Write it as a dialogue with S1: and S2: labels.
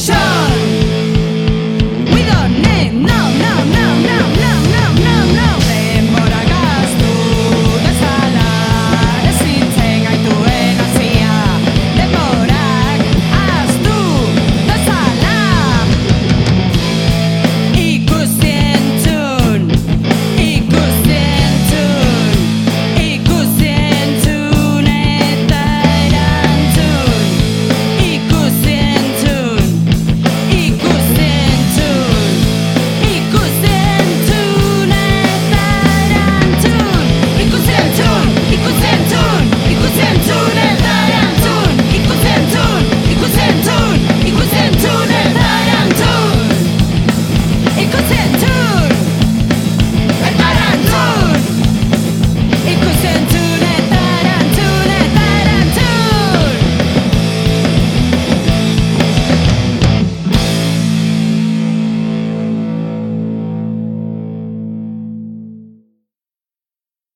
S1: Show.